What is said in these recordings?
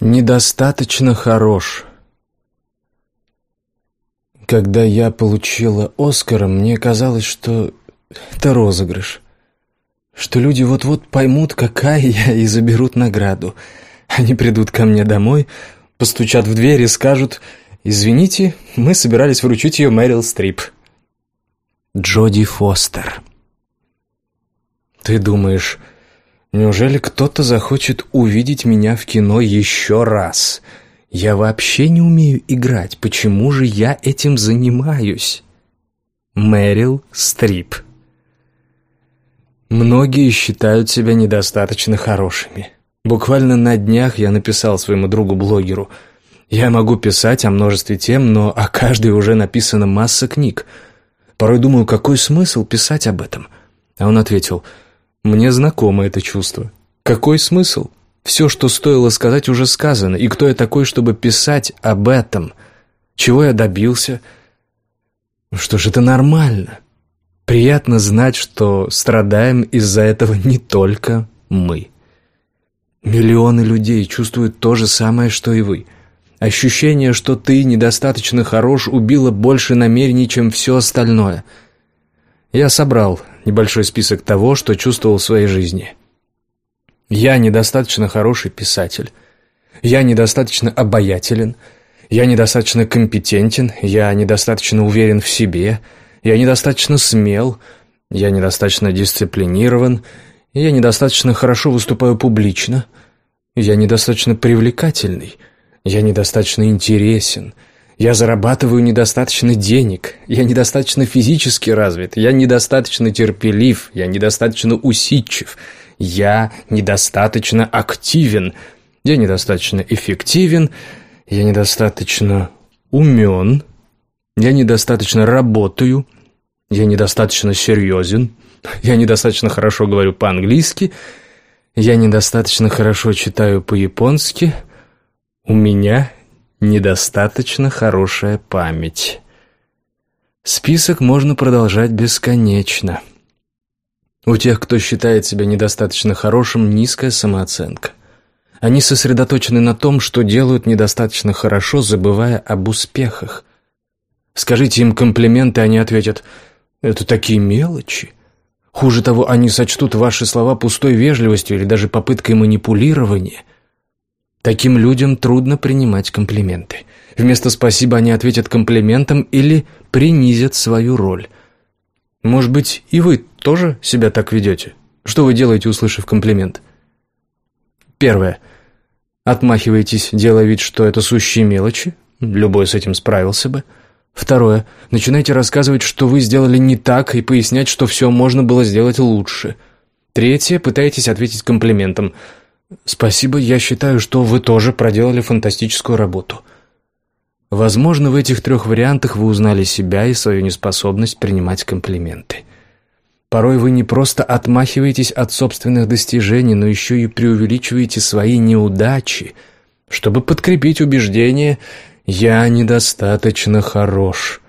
Недостаточно хорош. Когда я получила Оскара, мне казалось, что это розыгрыш. Что люди вот-вот поймут, какая я, и заберут награду. Они придут ко мне домой, постучат в дверь и скажут «Извините, мы собирались вручить ее Мэрил Стрип». Джоди Фостер. Ты думаешь, Неужели кто-то захочет увидеть меня в кино еще раз? Я вообще не умею играть. Почему же я этим занимаюсь? Мэрил Стрип Многие считают себя недостаточно хорошими. Буквально на днях я написал своему другу-блогеру «Я могу писать о множестве тем, но о каждой уже написана масса книг. Порой думаю, какой смысл писать об этом?» А он ответил – мне знакомо это чувство. Какой смысл? Все, что стоило сказать, уже сказано. И кто я такой, чтобы писать об этом? Чего я добился? Что ж, это нормально. Приятно знать, что страдаем из-за этого не только мы. Миллионы людей чувствуют то же самое, что и вы. Ощущение, что ты недостаточно хорош, убило больше намерений, чем все остальное. Я собрал небольшой список того, что чувствовал в своей жизни. Я недостаточно хороший писатель. Я недостаточно обаятелен. Я недостаточно компетентен. Я недостаточно уверен в себе. Я недостаточно смел. Я недостаточно дисциплинирован. Я недостаточно хорошо выступаю публично. Я недостаточно привлекательный. Я недостаточно интересен. Зарабатываю недостаточно денег, я недостаточно физически развит, я недостаточно терпелив, я недостаточно усидчив, я недостаточно активен, я недостаточно эффективен, я недостаточно умен, я недостаточно работаю, я недостаточно серьезен, я недостаточно хорошо говорю по-английски, я недостаточно хорошо читаю по-японски, у меня недостаточно хорошая память. Список можно продолжать бесконечно. У тех, кто считает себя недостаточно хорошим, низкая самооценка. Они сосредоточены на том, что делают недостаточно хорошо, забывая об успехах. Скажите им комплименты, они ответят «Это такие мелочи». Хуже того, они сочтут ваши слова пустой вежливостью или даже попыткой манипулирования – Таким людям трудно принимать комплименты. Вместо «спасибо» они ответят комплиментом или принизят свою роль. Может быть, и вы тоже себя так ведете? Что вы делаете, услышав комплимент? Первое. Отмахиваетесь, делая вид, что это сущие мелочи. Любой с этим справился бы. Второе. Начинаете рассказывать, что вы сделали не так, и пояснять, что все можно было сделать лучше. Третье. Пытаетесь ответить комплиментом – «Спасибо, я считаю, что вы тоже проделали фантастическую работу». Возможно, в этих трех вариантах вы узнали себя и свою неспособность принимать комплименты. Порой вы не просто отмахиваетесь от собственных достижений, но еще и преувеличиваете свои неудачи, чтобы подкрепить убеждение «я недостаточно хорош».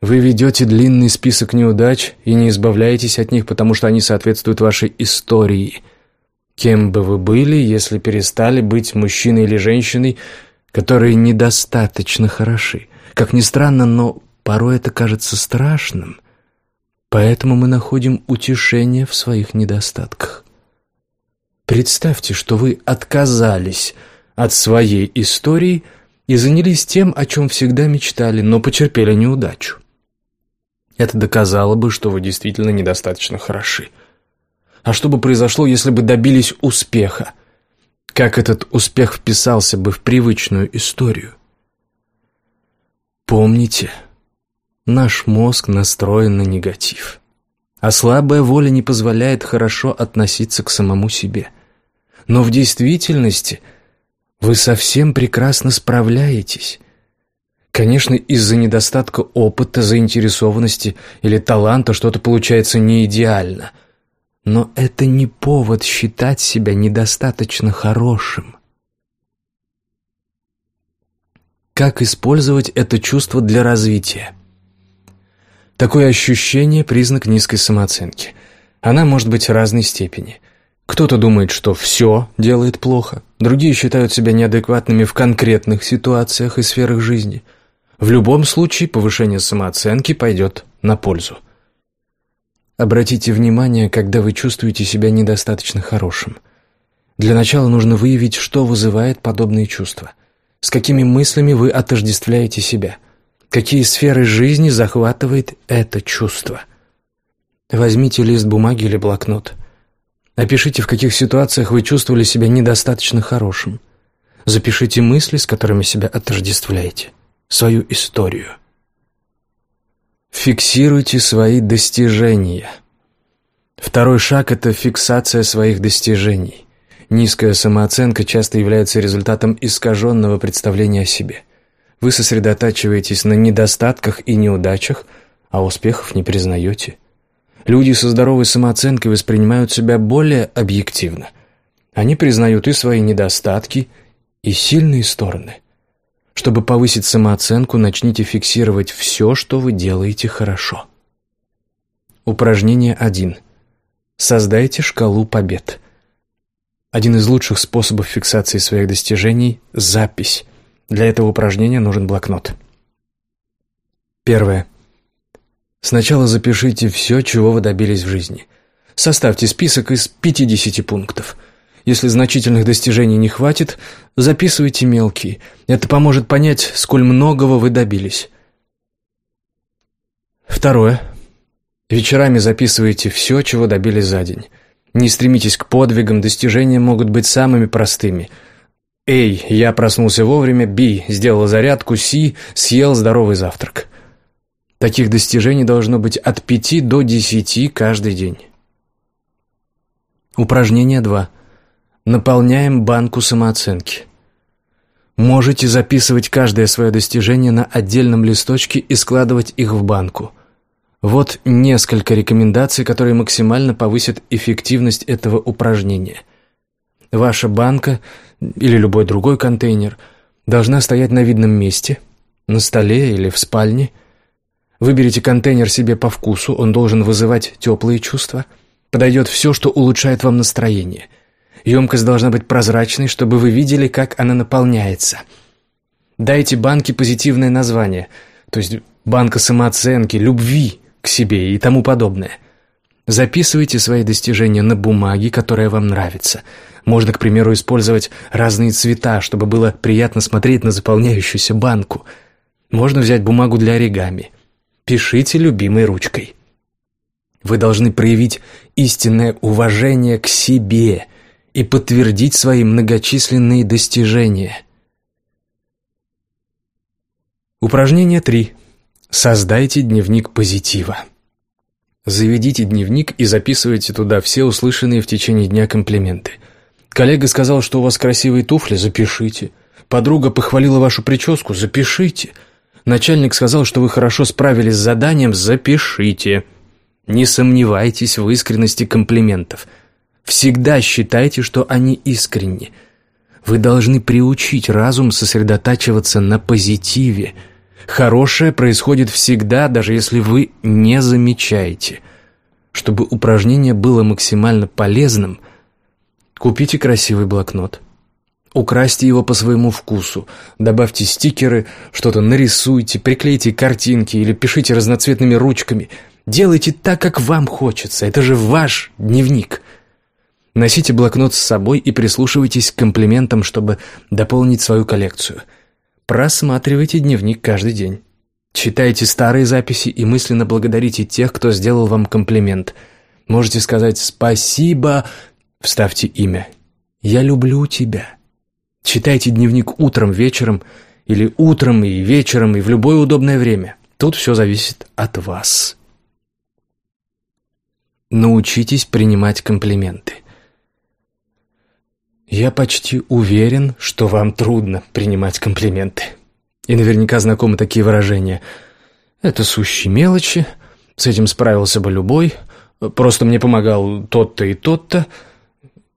Вы ведете длинный список неудач и не избавляетесь от них, потому что они соответствуют вашей истории – Кем бы вы были, если перестали быть мужчиной или женщиной, которые недостаточно хороши? Как ни странно, но порой это кажется страшным. Поэтому мы находим утешение в своих недостатках. Представьте, что вы отказались от своей истории и занялись тем, о чем всегда мечтали, но потерпели неудачу. Это доказало бы, что вы действительно недостаточно хороши. А что бы произошло, если бы добились успеха? Как этот успех вписался бы в привычную историю? Помните, наш мозг настроен на негатив. А слабая воля не позволяет хорошо относиться к самому себе. Но в действительности вы совсем прекрасно справляетесь. Конечно, из-за недостатка опыта, заинтересованности или таланта что-то получается не идеально – но это не повод считать себя недостаточно хорошим. Как использовать это чувство для развития? Такое ощущение – признак низкой самооценки. Она может быть разной степени. Кто-то думает, что все делает плохо, другие считают себя неадекватными в конкретных ситуациях и сферах жизни. В любом случае повышение самооценки пойдет на пользу. Обратите внимание, когда вы чувствуете себя недостаточно хорошим. Для начала нужно выявить, что вызывает подобные чувства. С какими мыслями вы отождествляете себя. Какие сферы жизни захватывает это чувство. Возьмите лист бумаги или блокнот. Опишите, в каких ситуациях вы чувствовали себя недостаточно хорошим. Запишите мысли, с которыми себя отождествляете. Свою историю. Фиксируйте свои достижения. Второй шаг – это фиксация своих достижений. Низкая самооценка часто является результатом искаженного представления о себе. Вы сосредотачиваетесь на недостатках и неудачах, а успехов не признаете. Люди со здоровой самооценкой воспринимают себя более объективно. Они признают и свои недостатки, и сильные стороны – чтобы повысить самооценку, начните фиксировать все, что вы делаете хорошо. Упражнение 1. Создайте шкалу побед. Один из лучших способов фиксации своих достижений – запись. Для этого упражнения нужен блокнот. Первое. Сначала запишите все, чего вы добились в жизни. Составьте список из 50 пунктов – если значительных достижений не хватит, записывайте мелкие. Это поможет понять, сколь многого вы добились. Второе. Вечерами записывайте все, чего добились за день. Не стремитесь к подвигам, достижения могут быть самыми простыми. Эй, я проснулся вовремя, Би, сделал зарядку, Си, съел здоровый завтрак. Таких достижений должно быть от пяти до десяти каждый день. Упражнение 2. Наполняем банку самооценки. Можете записывать каждое свое достижение на отдельном листочке и складывать их в банку. Вот несколько рекомендаций, которые максимально повысят эффективность этого упражнения. Ваша банка или любой другой контейнер должна стоять на видном месте, на столе или в спальне. Выберите контейнер себе по вкусу, он должен вызывать теплые чувства. Подойдет все, что улучшает вам настроение – Емкость должна быть прозрачной, чтобы вы видели, как она наполняется. Дайте банке позитивное название, то есть банка самооценки, любви к себе и тому подобное. Записывайте свои достижения на бумаге, которая вам нравится. Можно, к примеру, использовать разные цвета, чтобы было приятно смотреть на заполняющуюся банку. Можно взять бумагу для оригами. Пишите любимой ручкой. Вы должны проявить истинное уважение к себе – и подтвердить свои многочисленные достижения. Упражнение 3. Создайте дневник позитива. Заведите дневник и записывайте туда все услышанные в течение дня комплименты. Коллега сказал, что у вас красивые туфли, запишите. Подруга похвалила вашу прическу, запишите. Начальник сказал, что вы хорошо справились с заданием, запишите. Не сомневайтесь в искренности комплиментов – Всегда считайте, что они искренни. Вы должны приучить разум сосредотачиваться на позитиве. Хорошее происходит всегда, даже если вы не замечаете. Чтобы упражнение было максимально полезным, купите красивый блокнот. Украсьте его по своему вкусу, добавьте стикеры, что-то нарисуйте, приклейте картинки или пишите разноцветными ручками. Делайте так, как вам хочется, это же ваш дневник – Носите блокнот с собой и прислушивайтесь к комплиментам, чтобы дополнить свою коллекцию. Просматривайте дневник каждый день. Читайте старые записи и мысленно благодарите тех, кто сделал вам комплимент. Можете сказать «спасибо», вставьте имя. «Я люблю тебя». Читайте дневник утром, вечером или утром и вечером и в любое удобное время. Тут все зависит от вас. Научитесь принимать комплименты. Я почти уверен, что вам трудно принимать комплименты. И наверняка знакомы такие выражения. Это сущие мелочи, с этим справился бы любой, просто мне помогал тот-то и тот-то.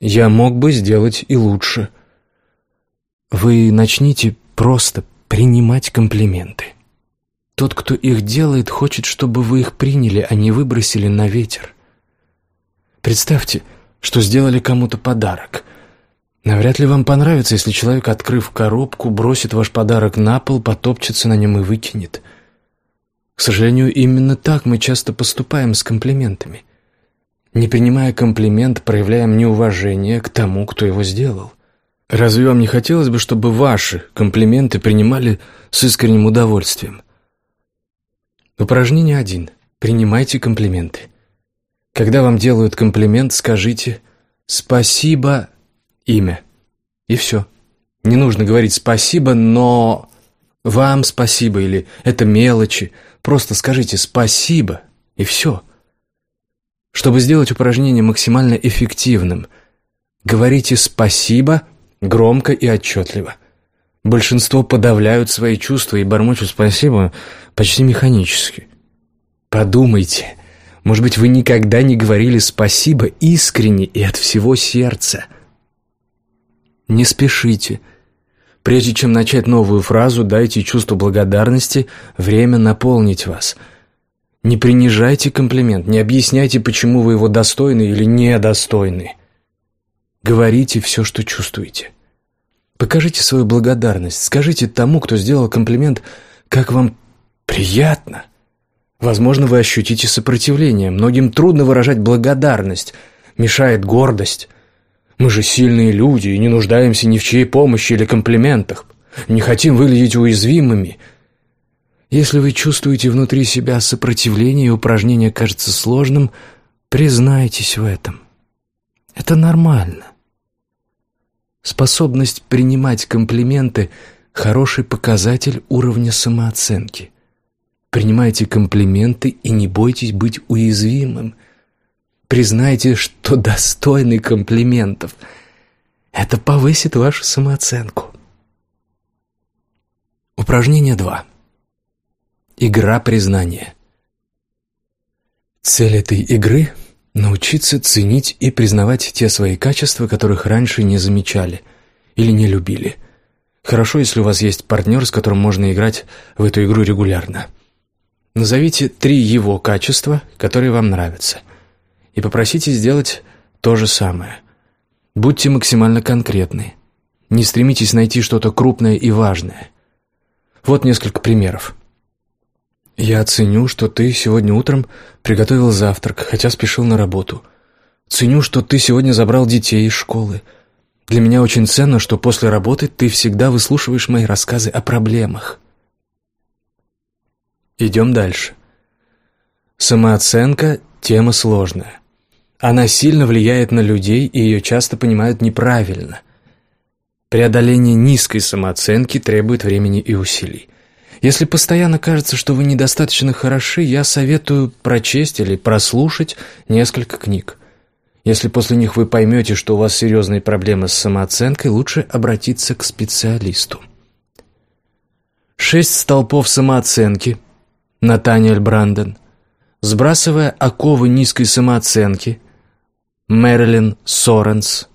Я мог бы сделать и лучше. Вы начните просто принимать комплименты. Тот, кто их делает, хочет, чтобы вы их приняли, а не выбросили на ветер. Представьте, что сделали кому-то подарок. Навряд ли вам понравится, если человек, открыв коробку, бросит ваш подарок на пол, потопчется на нем и выкинет. К сожалению, именно так мы часто поступаем с комплиментами. Не принимая комплимент, проявляем неуважение к тому, кто его сделал. Разве вам не хотелось бы, чтобы ваши комплименты принимали с искренним удовольствием? Упражнение один. Принимайте комплименты. Когда вам делают комплимент, скажите «спасибо, имя». И все. Не нужно говорить «спасибо», но «вам спасибо» или «это мелочи». Просто скажите «спасибо» и все. Чтобы сделать упражнение максимально эффективным, говорите «спасибо» громко и отчетливо. Большинство подавляют свои чувства и бормочут «спасибо» почти механически. Подумайте – может быть, вы никогда не говорили спасибо искренне и от всего сердца. Не спешите. Прежде чем начать новую фразу, дайте чувству благодарности время наполнить вас. Не принижайте комплимент, не объясняйте, почему вы его достойны или недостойны. Говорите все, что чувствуете. Покажите свою благодарность, скажите тому, кто сделал комплимент, как вам приятно – Возможно, вы ощутите сопротивление. Многим трудно выражать благодарность. Мешает гордость. Мы же сильные люди и не нуждаемся ни в чьей помощи или комплиментах. Не хотим выглядеть уязвимыми. Если вы чувствуете внутри себя сопротивление и упражнение кажется сложным, признайтесь в этом. Это нормально. Способность принимать комплименты – хороший показатель уровня самооценки. Принимайте комплименты и не бойтесь быть уязвимым. Признайте, что достойны комплиментов. Это повысит вашу самооценку. Упражнение 2. Игра признания. Цель этой игры – научиться ценить и признавать те свои качества, которых раньше не замечали или не любили. Хорошо, если у вас есть партнер, с которым можно играть в эту игру регулярно – Назовите три его качества, которые вам нравятся, и попросите сделать то же самое. Будьте максимально конкретны. Не стремитесь найти что-то крупное и важное. Вот несколько примеров. «Я ценю, что ты сегодня утром приготовил завтрак, хотя спешил на работу. Ценю, что ты сегодня забрал детей из школы. Для меня очень ценно, что после работы ты всегда выслушиваешь мои рассказы о проблемах. Идем дальше. Самооценка – тема сложная. Она сильно влияет на людей, и ее часто понимают неправильно. Преодоление низкой самооценки требует времени и усилий. Если постоянно кажется, что вы недостаточно хороши, я советую прочесть или прослушать несколько книг. Если после них вы поймете, что у вас серьезные проблемы с самооценкой, лучше обратиться к специалисту. Шесть столпов самооценки – Натаниэль Бранден, сбрасывая оковы низкой самооценки, Мэрилин Соренс,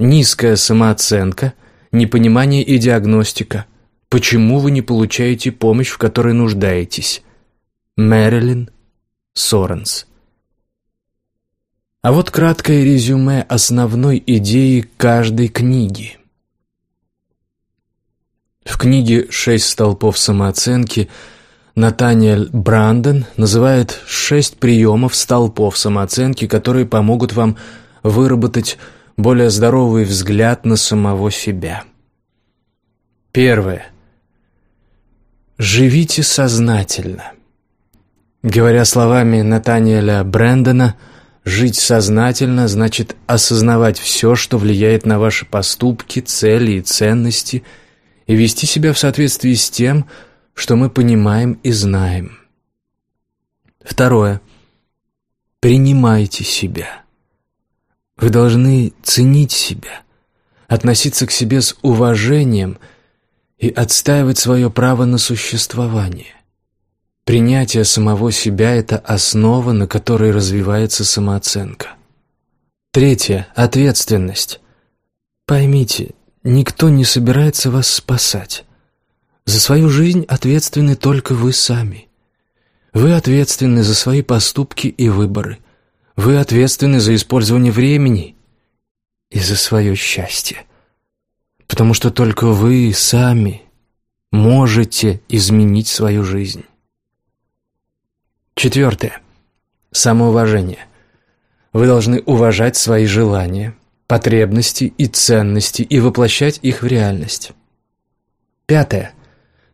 низкая самооценка, непонимание и диагностика, почему вы не получаете помощь, в которой нуждаетесь, Мэрилин Соренс. А вот краткое резюме основной идеи каждой книги. В книге «Шесть столпов самооценки» Натаниэль Бранден называет шесть приемов столпов самооценки, которые помогут вам выработать более здоровый взгляд на самого себя. Первое. Живите сознательно. Говоря словами Натаниэля Брэндона, жить сознательно значит осознавать все, что влияет на ваши поступки, цели и ценности, и вести себя в соответствии с тем, что что мы понимаем и знаем. Второе. Принимайте себя. Вы должны ценить себя, относиться к себе с уважением и отстаивать свое право на существование. Принятие самого себя – это основа, на которой развивается самооценка. Третье – ответственность. Поймите, никто не собирается вас спасать. За свою жизнь ответственны только вы сами. Вы ответственны за свои поступки и выборы. Вы ответственны за использование времени и за свое счастье. Потому что только вы сами можете изменить свою жизнь. Четвертое. Самоуважение. Вы должны уважать свои желания, потребности и ценности и воплощать их в реальность. Пятое.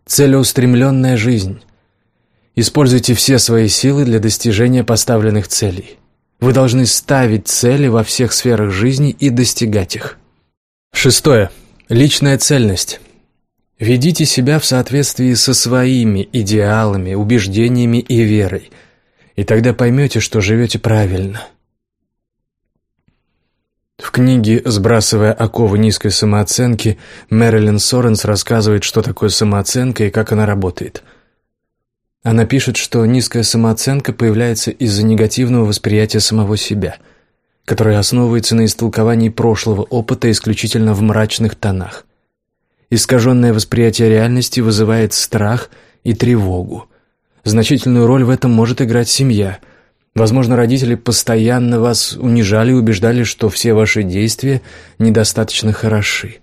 Целеустремленная жизнь. Используйте все свои силы для достижения поставленных целей. Вы должны ставить цели во всех сферах жизни и достигать их. Шестое. Личная цельность. Ведите себя в соответствии со своими идеалами, убеждениями и верой, и тогда поймете, что живете правильно. В книге «Сбрасывая оковы низкой самооценки» Мэрилин Соренс рассказывает, что такое самооценка и как она работает. Она пишет, что низкая самооценка появляется из-за негативного восприятия самого себя, которое основывается на истолковании прошлого опыта исключительно в мрачных тонах. Искаженное восприятие реальности вызывает страх и тревогу. Значительную роль в этом может играть семья. Возможно, родители постоянно вас унижали и убеждали, что все ваши действия недостаточно хороши.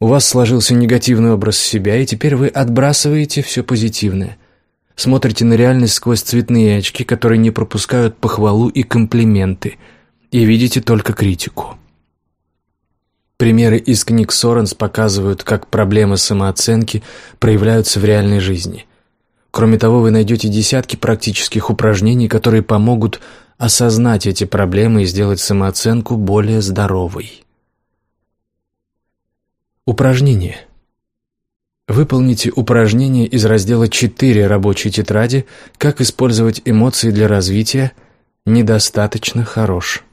У вас сложился негативный образ себя, и теперь вы отбрасываете все позитивное. Смотрите на реальность сквозь цветные очки, которые не пропускают похвалу и комплименты, и видите только критику. Примеры из книг Соренс показывают, как проблемы самооценки проявляются в реальной жизни. Кроме того, вы найдете десятки практических упражнений, которые помогут осознать эти проблемы и сделать самооценку более здоровой. Упражнение. Выполните упражнение из раздела 4 рабочей тетради «Как использовать эмоции для развития» недостаточно хорош.